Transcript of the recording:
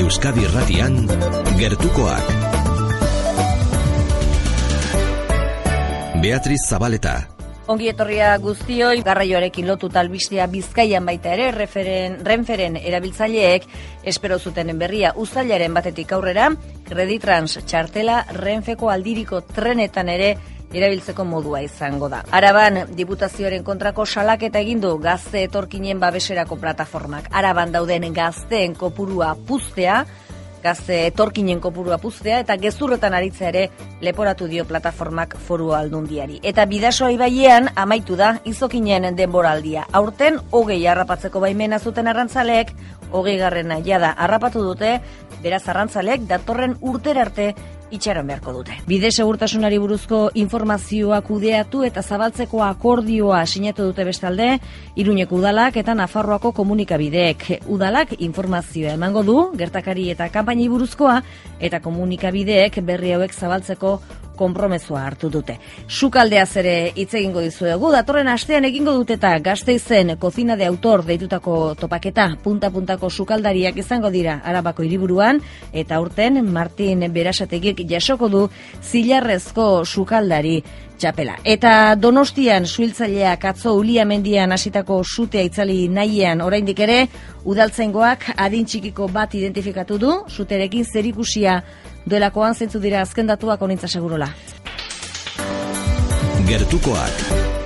Euskadi Radian gertukoak. Beatriz Zabaleta. Ongi etorria guztioi, garraioarekin lotu talbistea bizkaian baita ere, referen, renferen erabiltzaileek, espero zutenen berria, uztailaren batetik aurrera, kreditrans txartela renfeko aldiriko trenetan ere erabiltzeko modua izango da. Araban, diputazioaren kontrako salaketa egindu gazte etorkinen babeserako plataformak. Araban dauden gazteen kopurua puztea, gazte etorkinen kopurua puztea, eta gezurretan aritza ere leporatu dio plataformak foru aldundiari. Eta bidasoa ibaiean amaitu da izokinen denboraldia. Aurten, hogei harrapatzeko baimena zuten arrantzaleek, hogei garrena jada harrapatu dute, beraz arrantzaleek datorren urterarte itxaron beharko dute. Bide segurtasunari buruzko informazioa kudeatu eta zabaltzeko akordioa sinatu dute bestalde, Iruñeko udalak eta Nafarroako komunikabideek. Udalak informazioa emango du, gertakari eta kanpaini buruzkoa, eta komunikabideek berri hauek zabaltzeko konpromesua hartu dute. Sukaldea ere hitz egingo dizuegu, datorren astean egingo dute eta gazteizen kozina de autor deitutako topaketa punta-puntako sukaldariak izango dira arabako hiriburuan. Eta urten Martin Berasategik jasoko du zilarrezko sukaldari txapela. Eta donostian suiltzaileak atzo ulia mendian hasitako sutea itzali nahian oraindik ere, udaltzaingoak adin txikiko bat identifikatu du, suterekin zerikusia duelakoan zentzu dira azken datuak onintza segurola. Gertukoak.